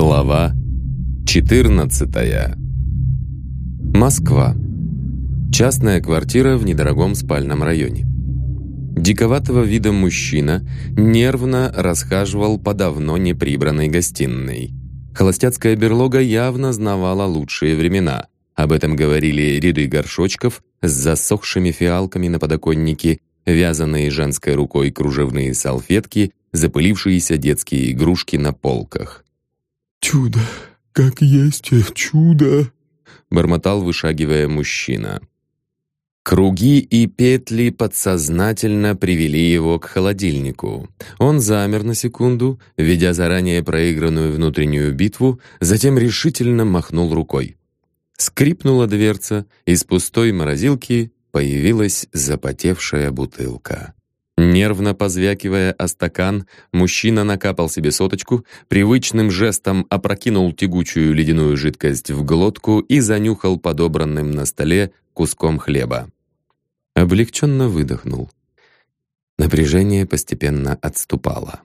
Глава 14. Москва. Частная квартира в недорогом спальном районе. Диковатого вида мужчина нервно расхаживал по давно неприбранной гостиной. Холостяцкая берлога явно знавала лучшие времена. Об этом говорили ряды горшочков с засохшими фиалками на подоконнике, вязаные женской рукой кружевные салфетки, запылившиеся детские игрушки на полках. «Чудо, как есть чудо!» — бормотал, вышагивая мужчина. Круги и петли подсознательно привели его к холодильнику. Он замер на секунду, ведя заранее проигранную внутреннюю битву, затем решительно махнул рукой. Скрипнула дверца, из пустой морозилки появилась запотевшая бутылка. Нервно позвякивая о стакан, мужчина накапал себе соточку, привычным жестом опрокинул тягучую ледяную жидкость в глотку и занюхал подобранным на столе куском хлеба. Облегченно выдохнул. Напряжение постепенно отступало.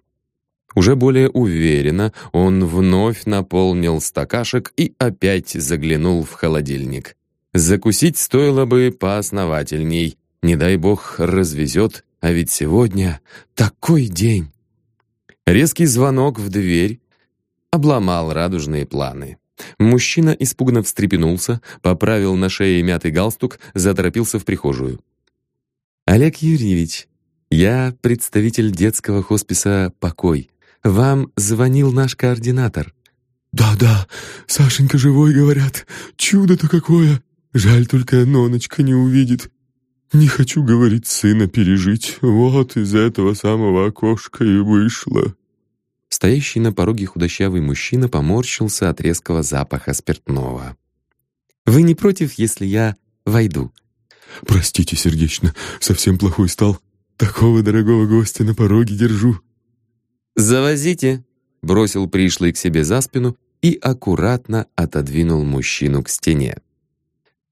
Уже более уверенно он вновь наполнил стакашек и опять заглянул в холодильник. Закусить стоило бы поосновательней. Не дай бог развезет а ведь сегодня такой день. Резкий звонок в дверь обломал радужные планы. Мужчина испуганно встрепенулся, поправил на шее мятый галстук, заторопился в прихожую. «Олег Юрьевич, я представитель детского хосписа «Покой». Вам звонил наш координатор». «Да-да, Сашенька живой, говорят. Чудо-то какое! Жаль только Ноночка не увидит. Не хочу, говорить, сына пережить. Вот из этого самого окошка и вышло». Стоящий на пороге худощавый мужчина поморщился от резкого запаха спиртного. «Вы не против, если я войду?» «Простите сердечно, совсем плохой стал. Такого дорогого гостя на пороге держу». «Завозите», — бросил пришлый к себе за спину и аккуратно отодвинул мужчину к стене.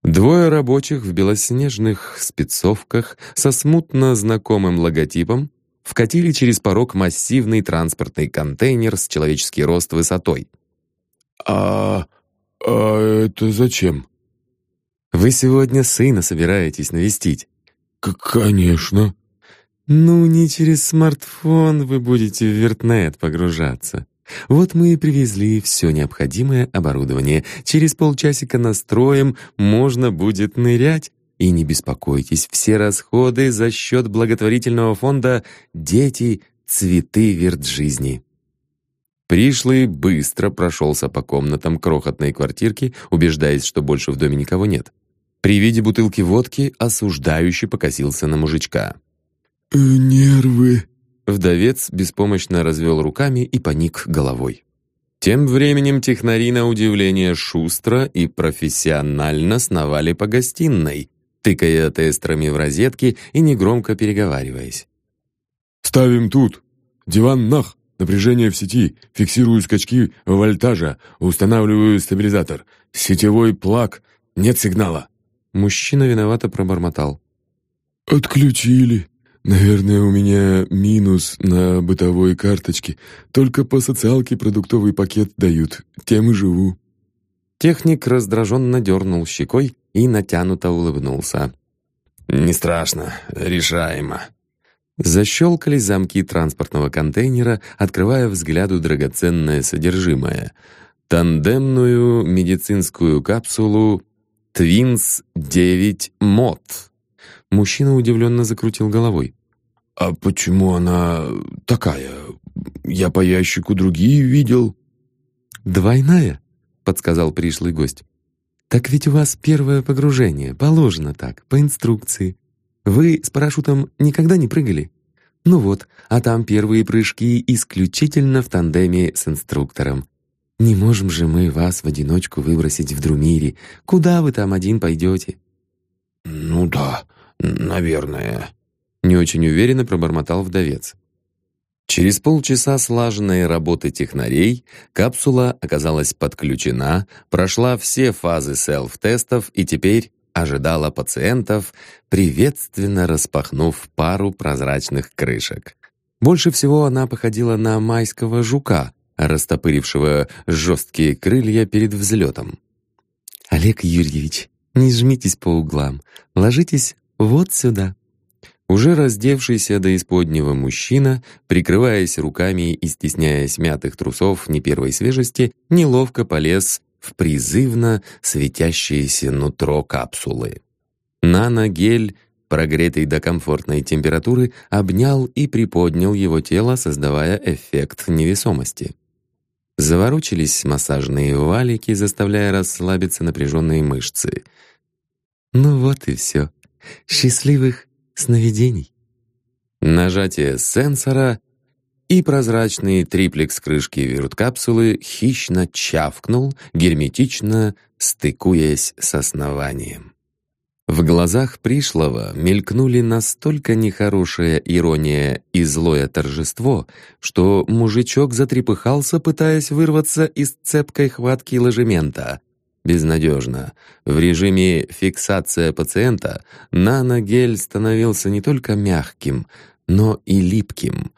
Двое рабочих в белоснежных спецовках со смутно знакомым логотипом вкатили через порог массивный транспортный контейнер с человеческий рост высотой. «А... а это зачем?» «Вы сегодня сына собираетесь навестить?» К «Конечно». «Ну, не через смартфон вы будете в вертнет погружаться. Вот мы и привезли все необходимое оборудование. Через полчасика настроим, можно будет нырять. И не беспокойтесь, все расходы за счет благотворительного фонда «Дети. Цветы жизни. Пришлый быстро прошелся по комнатам крохотной квартирки, убеждаясь, что больше в доме никого нет. При виде бутылки водки осуждающий покосился на мужичка. «Э, «Нервы», Вдовец беспомощно развел руками и поник головой. Тем временем технари на удивление шустро и профессионально сновали по гостиной, тыкая тестерами в розетки и негромко переговариваясь. «Ставим тут! Диван нах! Напряжение в сети! Фиксирую скачки вольтажа! Устанавливаю стабилизатор! Сетевой плаг! Нет сигнала!» Мужчина виновато пробормотал. «Отключили!» Наверное, у меня минус на бытовой карточке. Только по социалке продуктовый пакет дают. Тем и живу». Техник раздраженно дернул щекой и натянуто улыбнулся. «Не страшно, решаемо». Защелкали замки транспортного контейнера, открывая взгляду драгоценное содержимое. Тандемную медицинскую капсулу «Твинс 9 МОД». Мужчина удивленно закрутил головой. «А почему она такая? Я по ящику другие видел». «Двойная?» — подсказал пришлый гость. «Так ведь у вас первое погружение, положено так, по инструкции. Вы с парашютом никогда не прыгали? Ну вот, а там первые прыжки исключительно в тандеме с инструктором. Не можем же мы вас в одиночку выбросить в Друмире. Куда вы там один пойдете?» «Ну да, наверное», — не очень уверенно пробормотал вдовец. Через полчаса слаженной работы технарей капсула оказалась подключена, прошла все фазы селф-тестов и теперь ожидала пациентов, приветственно распахнув пару прозрачных крышек. Больше всего она походила на майского жука, растопырившего жесткие крылья перед взлетом. «Олег Юрьевич, не жмитесь по углам, ложитесь вот сюда». Уже раздевшийся до исподнего мужчина, прикрываясь руками и стесняясь мятых трусов не первой свежести, неловко полез в призывно светящееся нутро капсулы. Нано-гель, прогретый до комфортной температуры, обнял и приподнял его тело, создавая эффект невесомости. Заворочились массажные валики, заставляя расслабиться напряженные мышцы. Ну вот и все. Счастливых сновидений. Нажатие сенсора и прозрачный триплекс крышки вирткапсулы хищно чавкнул, герметично стыкуясь с основанием. В глазах пришлого мелькнули настолько нехорошая ирония и злое торжество, что мужичок затрепыхался, пытаясь вырваться из цепкой хватки ложемента. Безнадежно. В режиме фиксация пациента наногель становился не только мягким, но и липким.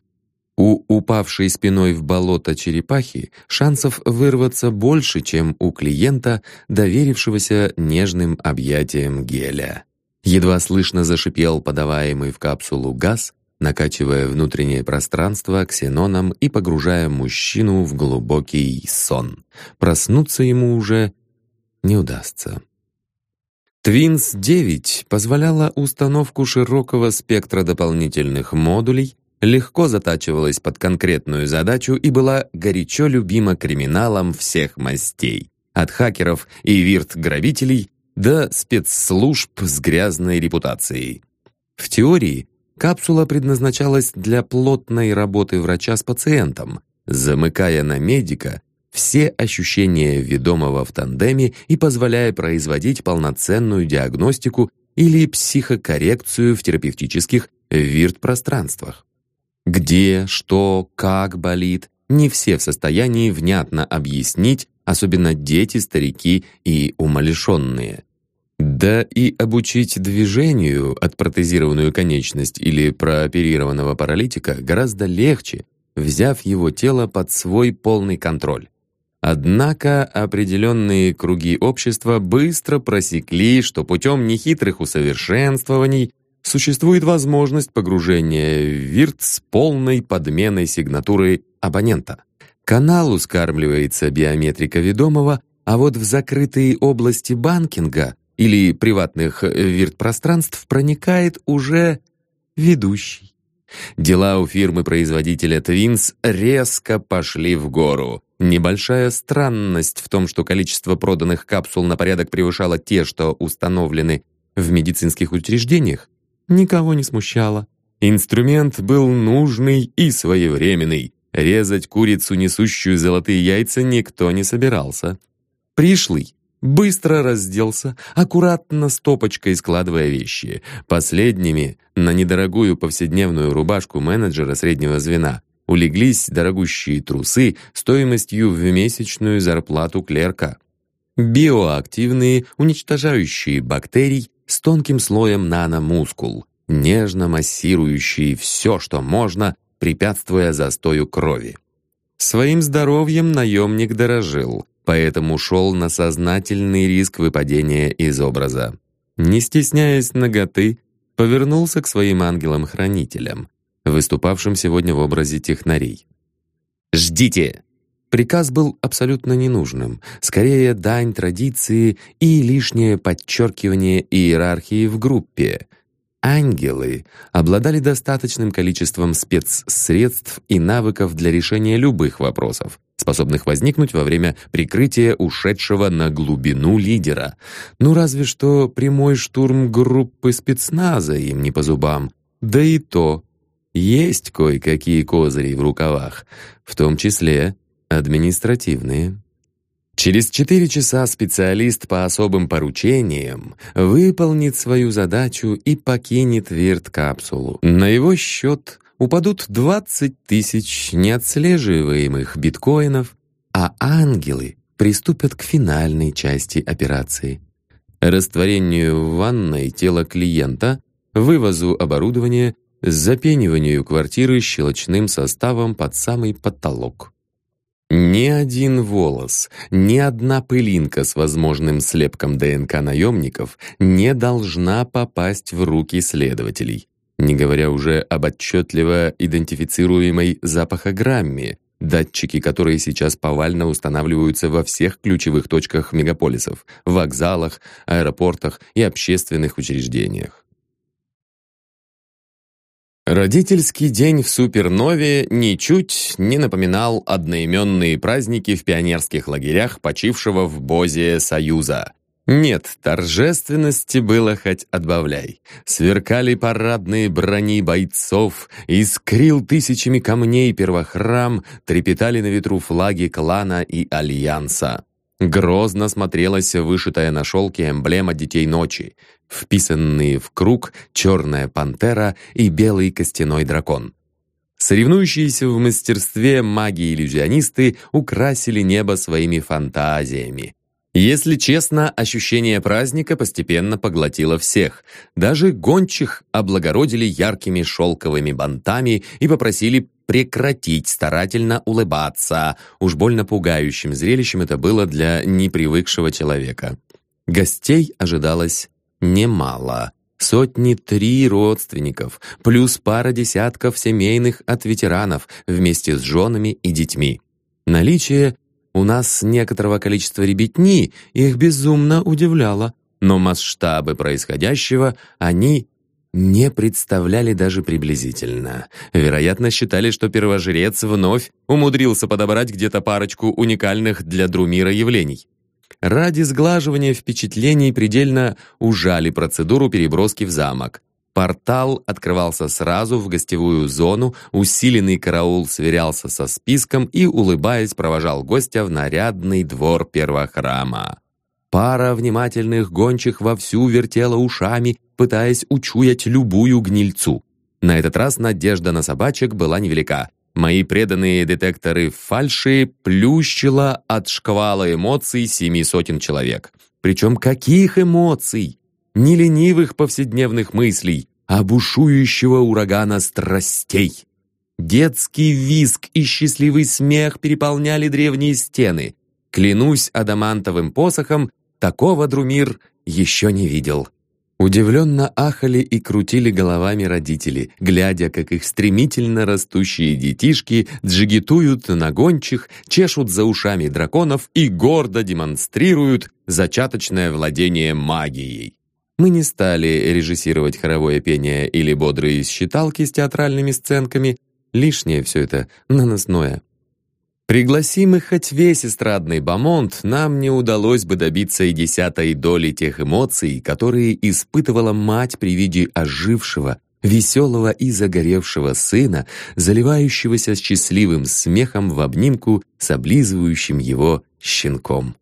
У упавшей спиной в болото черепахи шансов вырваться больше, чем у клиента, доверившегося нежным объятиям геля. Едва слышно зашипел подаваемый в капсулу газ, накачивая внутреннее пространство ксеноном и погружая мужчину в глубокий сон. Проснуться ему уже не удастся. Твинс-9 позволяла установку широкого спектра дополнительных модулей, легко затачивалась под конкретную задачу и была горячо любима криминалом всех мастей, от хакеров и вирт-грабителей до спецслужб с грязной репутацией. В теории капсула предназначалась для плотной работы врача с пациентом, замыкая на медика все ощущения ведомого в тандеме и позволяя производить полноценную диагностику или психокоррекцию в терапевтических вирт-пространствах. Где, что, как болит, не все в состоянии внятно объяснить, особенно дети, старики и умалишенные. Да и обучить движению отпротезированную конечность или прооперированного паралитика гораздо легче, взяв его тело под свой полный контроль. Однако определенные круги общества быстро просекли, что путем нехитрых усовершенствований существует возможность погружения в вирт с полной подменой сигнатуры абонента. Канал ускармливается биометрика ведомого, а вот в закрытые области банкинга или приватных вирт-пространств проникает уже ведущий. Дела у фирмы-производителя Twins резко пошли в гору. Небольшая странность в том, что количество проданных капсул на порядок превышало те, что установлены в медицинских учреждениях, никого не смущало. Инструмент был нужный и своевременный. Резать курицу, несущую золотые яйца, никто не собирался. Пришлый быстро разделся, аккуратно стопочкой складывая вещи. Последними на недорогую повседневную рубашку менеджера среднего звена улеглись дорогущие трусы стоимостью в месячную зарплату клерка. Биоактивные, уничтожающие бактерий, с тонким слоем наномускул, нежно массирующий все, что можно, препятствуя застою крови. Своим здоровьем наемник дорожил, поэтому шел на сознательный риск выпадения из образа. Не стесняясь ноготы, повернулся к своим ангелам-хранителям, выступавшим сегодня в образе технарей. «Ждите!» Приказ был абсолютно ненужным, скорее дань традиции и лишнее подчеркивание иерархии в группе. Ангелы обладали достаточным количеством спецсредств и навыков для решения любых вопросов, способных возникнуть во время прикрытия ушедшего на глубину лидера. Ну разве что прямой штурм группы спецназа им не по зубам. Да и то, есть кое-какие козыри в рукавах, в том числе административные. Через четыре часа специалист по особым поручениям выполнит свою задачу и покинет вирт-капсулу. На его счет упадут 20 тысяч неотслеживаемых биткоинов, а ангелы приступят к финальной части операции. Растворению в ванной тела клиента, вывозу оборудования, запениванию квартиры щелочным составом под самый потолок. Ни один волос, ни одна пылинка с возможным слепком ДНК наемников не должна попасть в руки следователей, не говоря уже об отчетливо идентифицируемой запахограмме, датчики которые сейчас повально устанавливаются во всех ключевых точках мегаполисов, вокзалах, аэропортах и общественных учреждениях. Родительский день в Супернове ничуть не напоминал одноименные праздники в пионерских лагерях почившего в Бозе Союза. Нет, торжественности было хоть отбавляй. Сверкали парадные брони бойцов, искрил тысячами камней первохрам, трепетали на ветру флаги клана и альянса. Грозно смотрелась вышитая на шелке эмблема Детей Ночи, вписанные в круг черная пантера и белый костяной дракон. Соревнующиеся в мастерстве маги-иллюзионисты украсили небо своими фантазиями. Если честно, ощущение праздника постепенно поглотило всех. Даже гончих облагородили яркими шелковыми бантами и попросили прекратить старательно улыбаться. Уж больно пугающим зрелищем это было для непривыкшего человека. Гостей ожидалось немало. Сотни три родственников, плюс пара десятков семейных от ветеранов вместе с женами и детьми. Наличие у нас некоторого количества ребятни их безумно удивляло, но масштабы происходящего они не представляли даже приблизительно. Вероятно, считали, что первожрец вновь умудрился подобрать где-то парочку уникальных для Друмира явлений. Ради сглаживания впечатлений предельно ужали процедуру переброски в замок. Портал открывался сразу в гостевую зону, усиленный караул сверялся со списком и, улыбаясь, провожал гостя в нарядный двор первохрама. Пара внимательных гончих вовсю вертела ушами, пытаясь учуять любую гнильцу. На этот раз надежда на собачек была невелика. Мои преданные детекторы фальши плющило от шквала эмоций семи сотен человек. Причем каких эмоций? Не ленивых повседневных мыслей, а бушующего урагана страстей. Детский визг и счастливый смех переполняли древние стены. Клянусь адамантовым посохом, такого Друмир еще не видел. Удивленно ахали и крутили головами родители, глядя, как их стремительно растущие детишки джигитуют на гончих, чешут за ушами драконов и гордо демонстрируют зачаточное владение магией. Мы не стали режиссировать хоровое пение или бодрые считалки с театральными сценками. Лишнее все это, наносное. Пригласим их хоть весь эстрадный бомонд, нам не удалось бы добиться и десятой доли тех эмоций, которые испытывала мать при виде ожившего, веселого и загоревшего сына, заливающегося счастливым смехом в обнимку с облизывающим его щенком.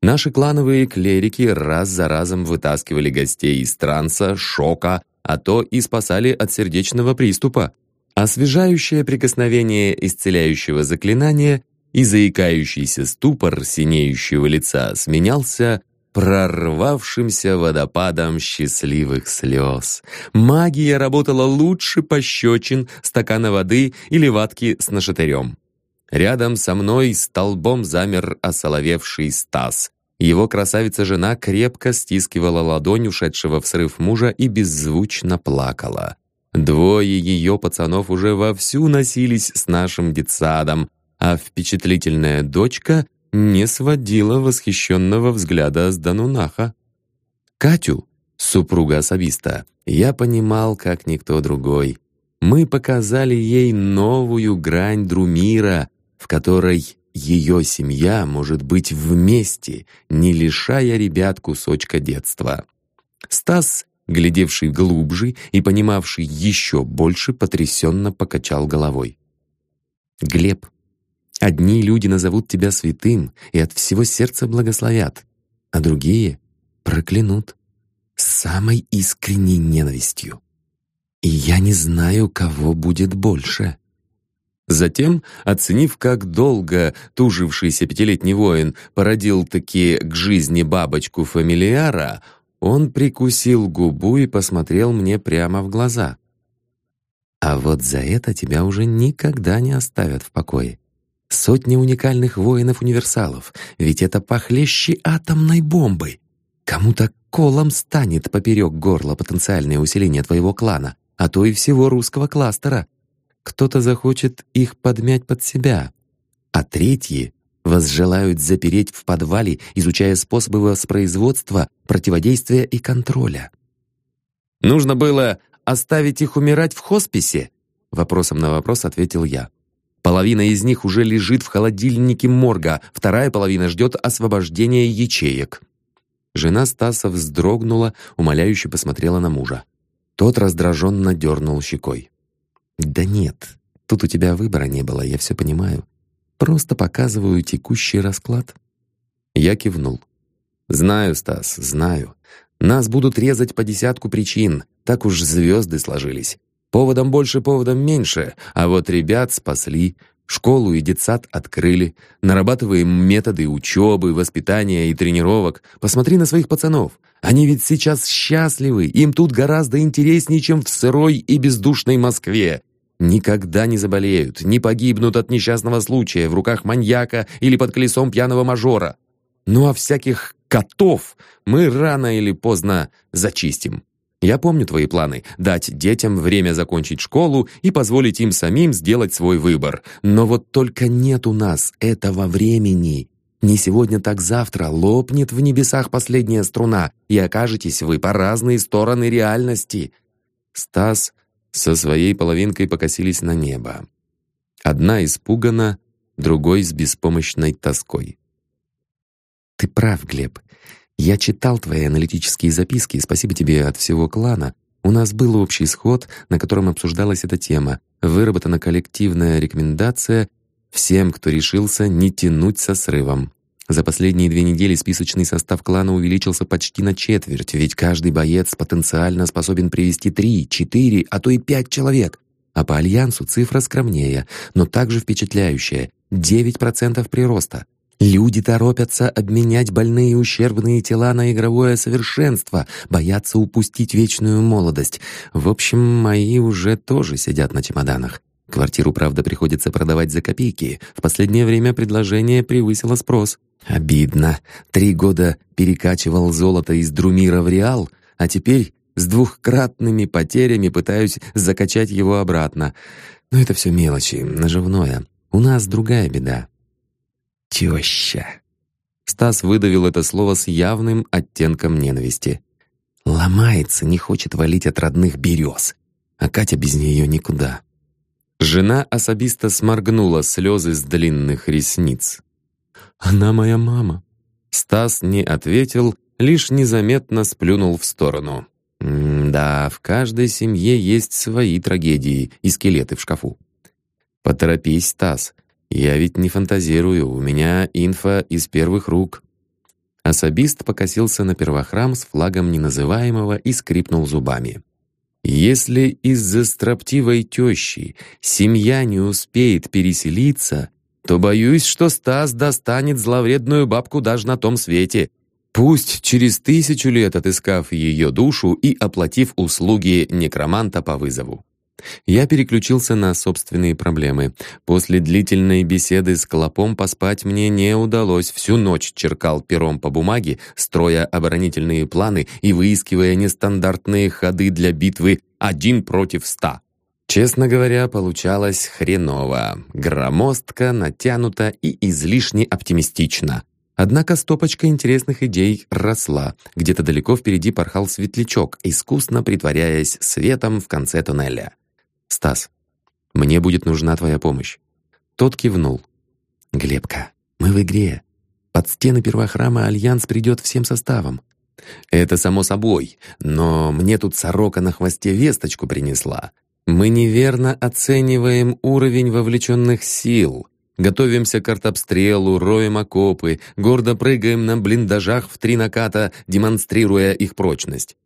Наши клановые клерики раз за разом вытаскивали гостей из транса, шока, а то и спасали от сердечного приступа. Освежающее прикосновение исцеляющего заклинания и заикающийся ступор синеющего лица сменялся прорвавшимся водопадом счастливых слез. Магия работала лучше пощечин, стакана воды или ватки с нашатырем. Рядом со мной столбом замер осоловевший Стас. Его красавица-жена крепко стискивала ладонь ушедшего в срыв мужа и беззвучно плакала. Двое ее пацанов уже вовсю носились с нашим детсадом, а впечатлительная дочка не сводила восхищенного взгляда с Данунаха. Катю, супруга особиста, я понимал, как никто другой. Мы показали ей новую грань Друмира, в которой ее семья может быть вместе, не лишая ребят кусочка детства. Стас, глядевший глубже и понимавший еще больше, потрясенно покачал головой. «Глеб, одни люди назовут тебя святым и от всего сердца благословят, а другие проклянут с самой искренней ненавистью. И я не знаю, кого будет больше». Затем, оценив, как долго тужившийся пятилетний воин породил-таки к жизни бабочку фамилиара, он прикусил губу и посмотрел мне прямо в глаза. «А вот за это тебя уже никогда не оставят в покое. Сотни уникальных воинов-универсалов, ведь это похлеще атомной бомбы. Кому-то колом станет поперек горла потенциальное усиление твоего клана, а то и всего русского кластера. Кто-то захочет их подмять под себя, а третьи возжелают запереть в подвале, изучая способы воспроизводства, противодействия и контроля. «Нужно было оставить их умирать в хосписе?» Вопросом на вопрос ответил я. Половина из них уже лежит в холодильнике морга, вторая половина ждет освобождения ячеек. Жена Стаса вздрогнула, умоляюще посмотрела на мужа. Тот раздраженно дернул щекой. «Да нет, тут у тебя выбора не было, я все понимаю. Просто показываю текущий расклад». Я кивнул. «Знаю, Стас, знаю. Нас будут резать по десятку причин, так уж звезды сложились. Поводом больше, поводом меньше, а вот ребят спасли, школу и детсад открыли, нарабатываем методы учебы, воспитания и тренировок. Посмотри на своих пацанов. Они ведь сейчас счастливы, им тут гораздо интереснее, чем в сырой и бездушной Москве. Никогда не заболеют, не погибнут от несчастного случая в руках маньяка или под колесом пьяного мажора. Ну а всяких котов мы рано или поздно зачистим. Я помню твои планы — дать детям время закончить школу и позволить им самим сделать свой выбор. Но вот только нет у нас этого времени. Не сегодня, так завтра лопнет в небесах последняя струна, и окажетесь вы по разные стороны реальности. Стас со своей половинкой покосились на небо. Одна испугана, другой с беспомощной тоской. Ты прав, Глеб. Я читал твои аналитические записки, спасибо тебе от всего клана. У нас был общий сход, на котором обсуждалась эта тема. Выработана коллективная рекомендация всем, кто решился не тянуть со срывом. За последние две недели списочный состав клана увеличился почти на четверть, ведь каждый боец потенциально способен привести три, четыре, а то и пять человек. А по Альянсу цифра скромнее, но также впечатляющая — 9% прироста. Люди торопятся обменять больные и ущербные тела на игровое совершенство, боятся упустить вечную молодость. В общем, мои уже тоже сидят на чемоданах. Квартиру, правда, приходится продавать за копейки. В последнее время предложение превысило спрос. Обидно. Три года перекачивал золото из Друмира в Реал, а теперь с двухкратными потерями пытаюсь закачать его обратно. Но это все мелочи, наживное. У нас другая беда. Теща. Стас выдавил это слово с явным оттенком ненависти. Ломается, не хочет валить от родных берез. А Катя без нее никуда. Жена особисто сморгнула слезы с длинных ресниц. «Она моя мама». Стас не ответил, лишь незаметно сплюнул в сторону. «Да, в каждой семье есть свои трагедии и скелеты в шкафу». «Поторопись, Стас, я ведь не фантазирую, у меня инфа из первых рук». Особист покосился на первохрам с флагом неназываемого и скрипнул зубами. «Если из-за строптивой тещи семья не успеет переселиться, то боюсь, что Стас достанет зловредную бабку даже на том свете. Пусть через тысячу лет отыскав ее душу и оплатив услуги некроманта по вызову. Я переключился на собственные проблемы. После длительной беседы с Клопом поспать мне не удалось. Всю ночь черкал пером по бумаге, строя оборонительные планы и выискивая нестандартные ходы для битвы один против ста. Честно говоря, получалось хреново. Громоздко, натянуто и излишне оптимистично. Однако стопочка интересных идей росла. Где-то далеко впереди порхал светлячок, искусно притворяясь светом в конце туннеля. «Стас, мне будет нужна твоя помощь». Тот кивнул. «Глебка, мы в игре. Под стены первохрама Альянс придет всем составом». «Это само собой, но мне тут сорока на хвосте весточку принесла. Мы неверно оцениваем уровень вовлеченных сил. Готовимся к артобстрелу, роем окопы, гордо прыгаем на блиндажах в три наката, демонстрируя их прочность.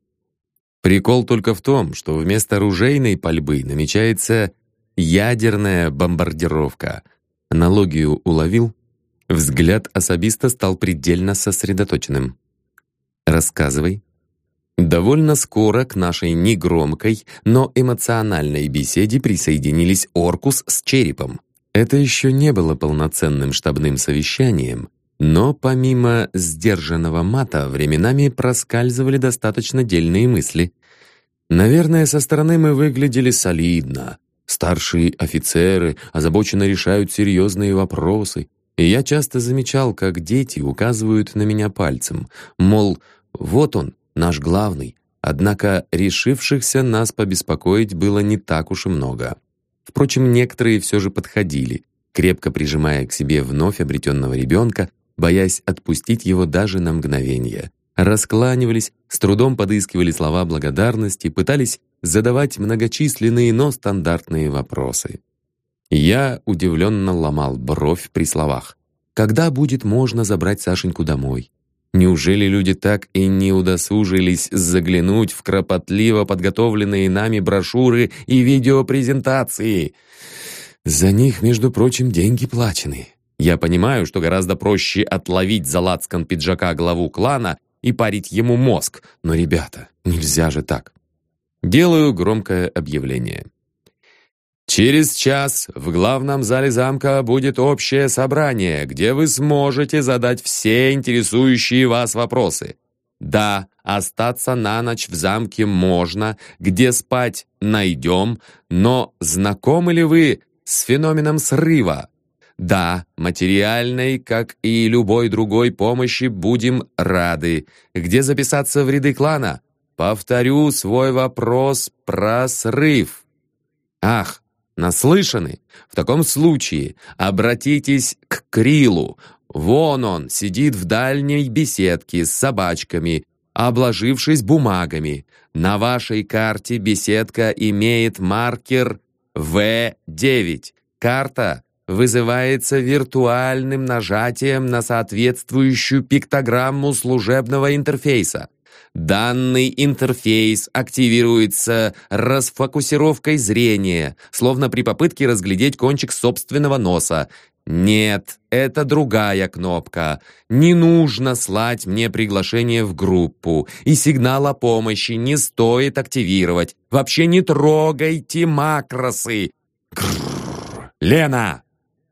Прикол только в том, что вместо оружейной пальбы намечается ядерная бомбардировка. Аналогию уловил? Взгляд особиста стал предельно сосредоточенным. «Рассказывай». Довольно скоро к нашей негромкой, но эмоциональной беседе присоединились Оркус с Черепом. Это еще не было полноценным штабным совещанием, но помимо сдержанного мата временами проскальзывали достаточно дельные мысли. Наверное, со стороны мы выглядели солидно. Старшие офицеры озабоченно решают серьезные вопросы, и я часто замечал, как дети указывают на меня пальцем, мол, вот он, наш главный, однако решившихся нас побеспокоить было не так уж и много. Впрочем, некоторые все же подходили, крепко прижимая к себе вновь обретенного ребенка, боясь отпустить его даже на мгновение. Раскланивались, с трудом подыскивали слова благодарности, пытались задавать многочисленные, но стандартные вопросы. Я удивленно ломал бровь при словах. «Когда будет можно забрать Сашеньку домой?» Неужели люди так и не удосужились заглянуть в кропотливо подготовленные нами брошюры и видеопрезентации? За них, между прочим, деньги плачены. Я понимаю, что гораздо проще отловить за лацкан пиджака главу клана и парить ему мозг, но, ребята, нельзя же так. Делаю громкое объявление. Через час в главном зале замка будет общее собрание, где вы сможете задать все интересующие вас вопросы. Да, остаться на ночь в замке можно, где спать найдем, но знакомы ли вы с феноменом срыва? Да, материальной, как и любой другой помощи, будем рады. Где записаться в ряды клана? Повторю свой вопрос про срыв. Ах, Наслышаны? В таком случае обратитесь к Крилу. Вон он сидит в дальней беседке с собачками, обложившись бумагами. На вашей карте беседка имеет маркер В9. Карта вызывается виртуальным нажатием на соответствующую пиктограмму служебного интерфейса. Данный интерфейс активируется расфокусировкой зрения, словно при попытке разглядеть кончик собственного носа. Нет, это другая кнопка. Не нужно слать мне приглашение в группу, и сигнал о помощи не стоит активировать. Вообще не трогайте макросы. Лена,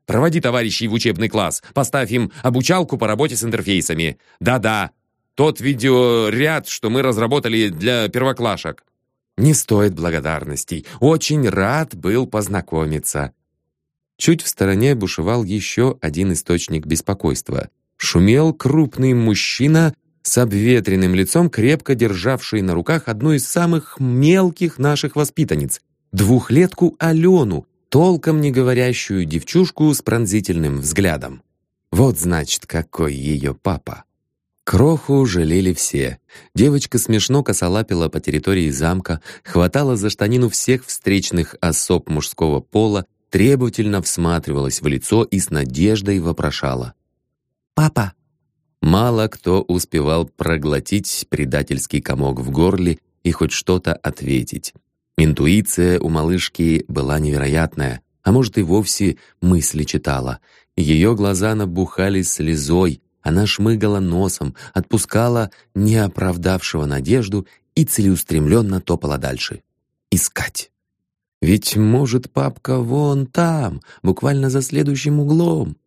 проводи товарищей в учебный класс, поставь им обучалку по работе с интерфейсами. Да-да, тот видеоряд, что мы разработали для первоклашек». «Не стоит благодарностей. Очень рад был познакомиться». Чуть в стороне бушевал еще один источник беспокойства. Шумел крупный мужчина с обветренным лицом, крепко державший на руках одну из самых мелких наших воспитанниц, двухлетку Алену, толком не говорящую девчушку с пронзительным взглядом. Вот, значит, какой ее папа. Кроху жалели все. Девочка смешно косолапила по территории замка, хватала за штанину всех встречных особ мужского пола, требовательно всматривалась в лицо и с надеждой вопрошала. «Папа!» Мало кто успевал проглотить предательский комок в горле и хоть что-то ответить. Интуиция у малышки была невероятная, а может и вовсе мысли читала. Ее глаза набухали слезой, она шмыгала носом, отпускала неоправдавшего надежду и целеустремленно топала дальше. Искать. Ведь, может, папка вон там, буквально за следующим углом.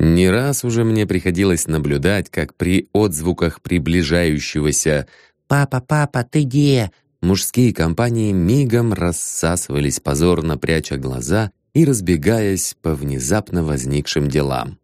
Не раз уже мне приходилось наблюдать, как при отзвуках приближающегося «Папа, папа, ты где?» Мужские компании мигом рассасывались позорно, пряча глаза и разбегаясь по внезапно возникшим делам.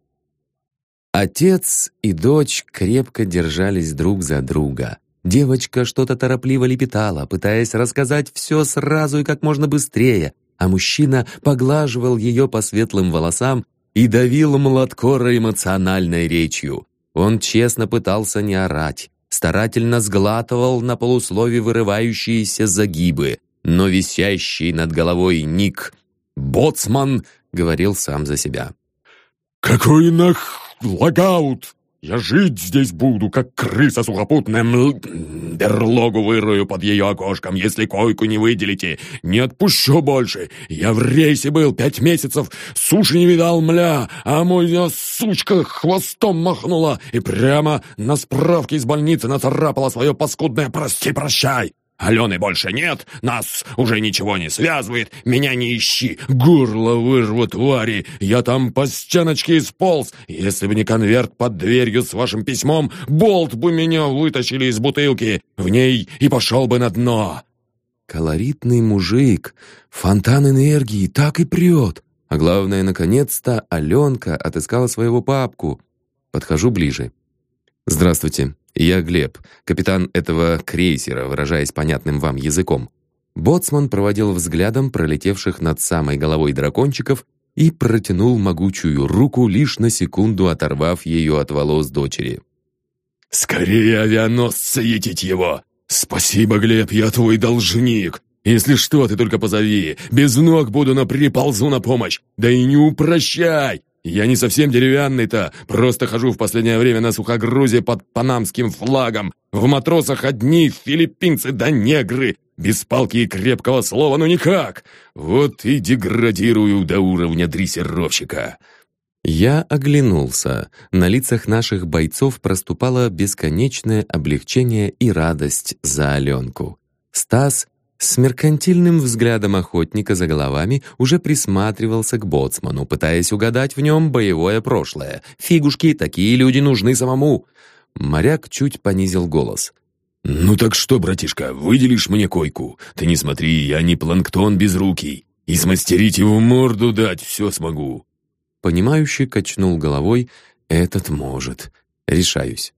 Отец и дочь крепко держались друг за друга. Девочка что-то торопливо лепетала, пытаясь рассказать все сразу и как можно быстрее, а мужчина поглаживал ее по светлым волосам и давил младкоро эмоциональной речью. Он честно пытался не орать, старательно сглатывал на полуслове вырывающиеся загибы, но висящий над головой ник «Боцман» говорил сам за себя. «Какой нах логаут! Я жить здесь буду, как крыса сухопутная, мл... берлогу вырою под ее окошком, если койку не выделите. Не отпущу больше. Я в рейсе был пять месяцев, суши не видал, мля, а моя сучка хвостом махнула и прямо на справке из больницы нацарапала свое паскудное «прости, прощай». Алены больше нет, нас уже ничего не связывает, меня не ищи, горло вырву, твари, я там по стеночке исполз. Если бы не конверт под дверью с вашим письмом, болт бы меня вытащили из бутылки, в ней и пошел бы на дно». Колоритный мужик, фонтан энергии, так и прет. А главное, наконец-то Аленка отыскала своего папку. Подхожу ближе. «Здравствуйте, я Глеб, капитан этого крейсера, выражаясь понятным вам языком». Боцман проводил взглядом пролетевших над самой головой дракончиков и протянул могучую руку, лишь на секунду оторвав ее от волос дочери. «Скорее авианосца етить его! Спасибо, Глеб, я твой должник! Если что, ты только позови, без ног буду, но приползу на помощь! Да и не упрощай! Я не совсем деревянный-то, просто хожу в последнее время на сухогрузе под панамским флагом. В матросах одни филиппинцы да негры, без палки и крепкого слова, ну никак. Вот и деградирую до уровня дрессировщика». Я оглянулся. На лицах наших бойцов проступало бесконечное облегчение и радость за Аленку. Стас с меркантильным взглядом охотника за головами уже присматривался к боцману, пытаясь угадать в нем боевое прошлое. «Фигушки, такие люди нужны самому!» Моряк чуть понизил голос. «Ну так что, братишка, выделишь мне койку? Ты не смотри, я не планктон безрукий. И смастерить его морду дать все смогу». Понимающий качнул головой. «Этот может. Решаюсь».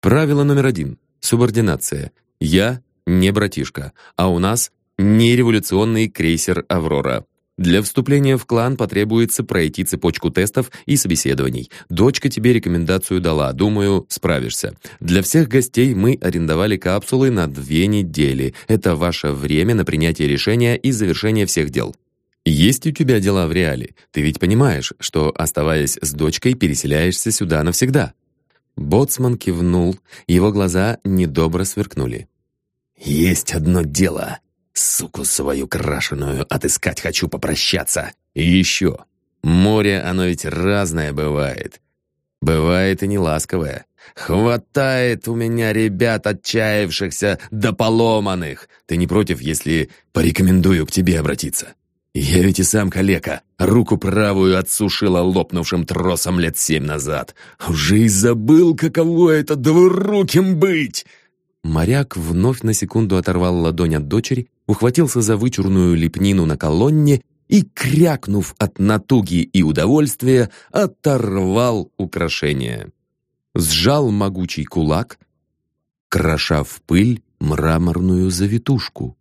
Правило номер один. Субординация. Я не братишка, а у нас не революционный крейсер «Аврора». Для вступления в клан потребуется пройти цепочку тестов и собеседований. Дочка тебе рекомендацию дала, думаю, справишься. Для всех гостей мы арендовали капсулы на две недели. Это ваше время на принятие решения и завершение всех дел. Есть у тебя дела в реале. Ты ведь понимаешь, что, оставаясь с дочкой, переселяешься сюда навсегда. Боцман кивнул, его глаза недобро сверкнули. «Есть одно дело. Суку свою крашеную отыскать хочу попрощаться. И еще. Море, оно ведь разное бывает. Бывает и неласковое. Хватает у меня ребят отчаявшихся да поломанных. Ты не против, если порекомендую к тебе обратиться? Я ведь и сам калека. Руку правую отсушила лопнувшим тросом лет семь назад. Уже и забыл, каково это двуруким быть. Моряк вновь на секунду оторвал ладонь от дочери, ухватился за вычурную лепнину на колонне и, крякнув от натуги и удовольствия, оторвал украшение. Сжал могучий кулак, кроша в пыль мраморную завитушку.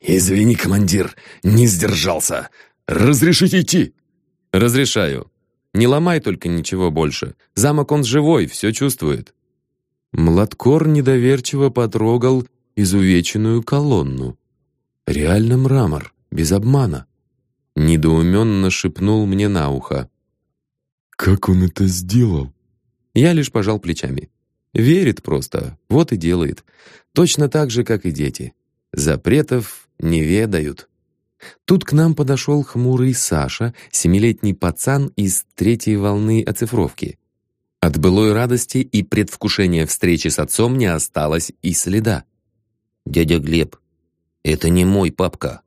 «Извини, командир, не сдержался. Разрешите идти?» «Разрешаю. Не ломай только ничего больше. Замок он живой, все чувствует». Младкор недоверчиво потрогал изувеченную колонну. Реально мрамор, без обмана. Недоуменно шепнул мне на ухо. «Как он это сделал?» Я лишь пожал плечами. Верит просто, вот и делает. Точно так же, как и дети. Запретов не ведают. Тут к нам подошел хмурый Саша, семилетний пацан из третьей волны оцифровки. От былой радости и предвкушения встречи с отцом не осталось и следа. «Дядя Глеб, это не мой папка».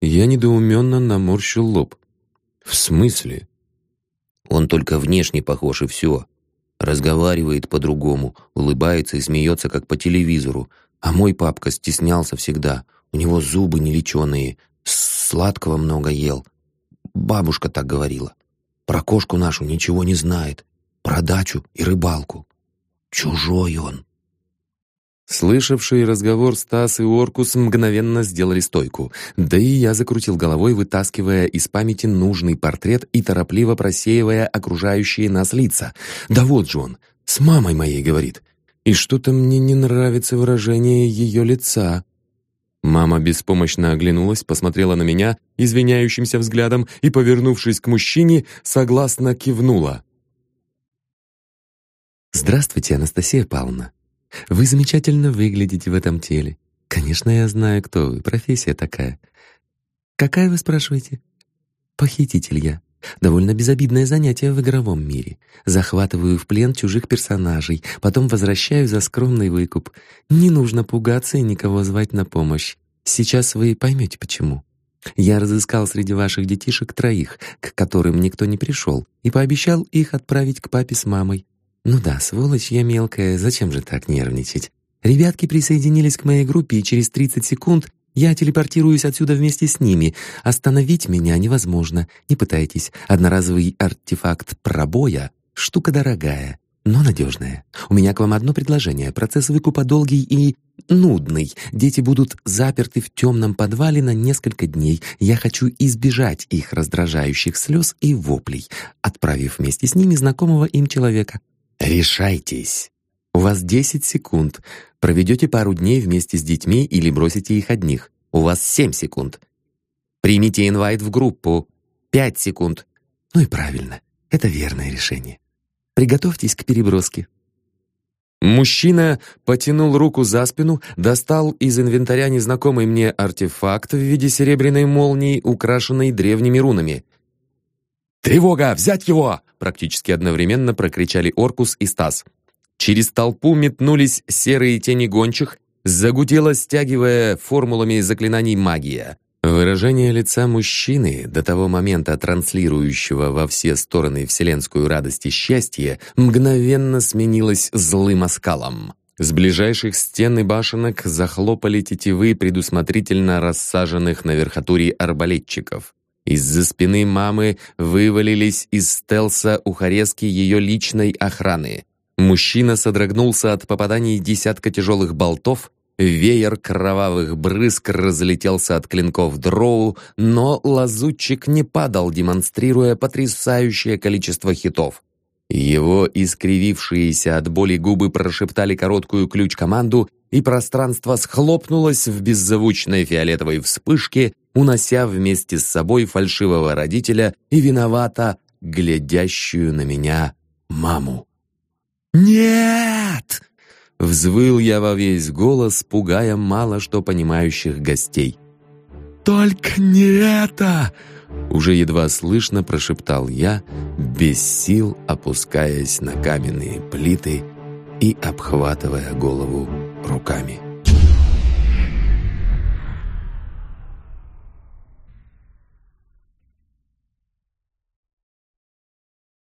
Я недоуменно наморщил лоб. «В смысле?» «Он только внешне похож, и все. Разговаривает по-другому, улыбается и смеется, как по телевизору. А мой папка стеснялся всегда. У него зубы нелеченые, сладкого много ел. Бабушка так говорила. Про кошку нашу ничего не знает про дачу и рыбалку. Чужой он. Слышавшие разговор Стас и Оркус мгновенно сделали стойку, да и я закрутил головой, вытаскивая из памяти нужный портрет и торопливо просеивая окружающие нас лица. «Да вот же он, с мамой моей говорит. И что-то мне не нравится выражение ее лица». Мама беспомощно оглянулась, посмотрела на меня извиняющимся взглядом и, повернувшись к мужчине, согласно кивнула. «Здравствуйте, Анастасия Павловна. Вы замечательно выглядите в этом теле. Конечно, я знаю, кто вы, профессия такая. Какая вы спрашиваете? Похититель я. Довольно безобидное занятие в игровом мире. Захватываю в плен чужих персонажей, потом возвращаю за скромный выкуп. Не нужно пугаться и никого звать на помощь. Сейчас вы поймете почему. Я разыскал среди ваших детишек троих, к которым никто не пришел, и пообещал их отправить к папе с мамой. Ну да, сволочь я мелкая, зачем же так нервничать? Ребятки присоединились к моей группе, и через 30 секунд я телепортируюсь отсюда вместе с ними. Остановить меня невозможно. Не пытайтесь. Одноразовый артефакт пробоя — штука дорогая, но надежная. У меня к вам одно предложение. Процесс выкупа долгий и нудный. Дети будут заперты в темном подвале на несколько дней. Я хочу избежать их раздражающих слез и воплей, отправив вместе с ними знакомого им человека. Решайтесь. У вас 10 секунд. Проведете пару дней вместе с детьми или бросите их одних. У вас 7 секунд. Примите инвайт в группу. 5 секунд. Ну и правильно. Это верное решение. Приготовьтесь к переброске. Мужчина потянул руку за спину, достал из инвентаря незнакомый мне артефакт в виде серебряной молнии, украшенной древними рунами. «Тревога! Взять его!» Практически одновременно прокричали Оркус и Стас. Через толпу метнулись серые тени гончих, загудела, стягивая формулами заклинаний магия. Выражение лица мужчины, до того момента транслирующего во все стороны вселенскую радость и счастье, мгновенно сменилось злым оскалом. С ближайших стен и башенок захлопали тетивы предусмотрительно рассаженных на верхотуре арбалетчиков. Из-за спины мамы вывалились из стелса ухарезки ее личной охраны. Мужчина содрогнулся от попаданий десятка тяжелых болтов, веер кровавых брызг разлетелся от клинков дроу, но лазутчик не падал, демонстрируя потрясающее количество хитов. Его искривившиеся от боли губы прошептали короткую ключ-команду, и пространство схлопнулось в беззвучной фиолетовой вспышке, унося вместе с собой фальшивого родителя и виновато глядящую на меня маму. «Нет!» Взвыл я во весь голос, пугая мало что понимающих гостей. «Только не это!» Уже едва слышно прошептал я, без сил опускаясь на каменные плиты и обхватывая голову руками.